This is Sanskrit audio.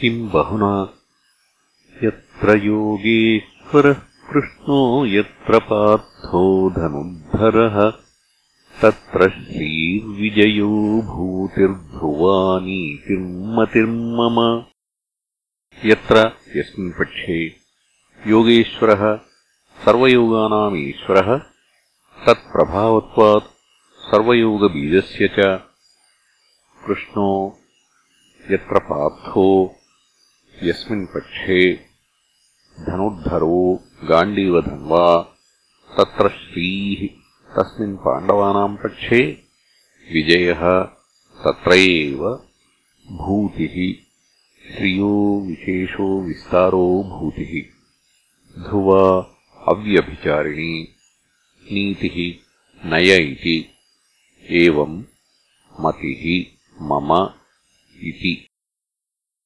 किम् बहुना? यत्र योगेश्वरः कृष्णो यत्र पार्थो धनुद्धरः तत्र श्रीर्विजयो भूतिर्ध्रुवानीतिर्मतिर्मम यत्र यस्मिन् पक्षे योगेश्वरः सर्वयोगानामीश्वरः तत्प्रभावत्वात् सर्वयोगबीजस्य च। कृष्णो यत्र पार्थो यस्मिन् पक्षे धनुर्धरो गाण्डीवधन्वा तत्र श्रीः तस्मिन् पाण्डवानाम् पक्षे विजयः तत्र एव भूतिः श्रियो विशेषो विस्तारो भूतिः ध्रुवा अव्यभिचारिणी नीतिः नय इति एवम् मतिः मम इति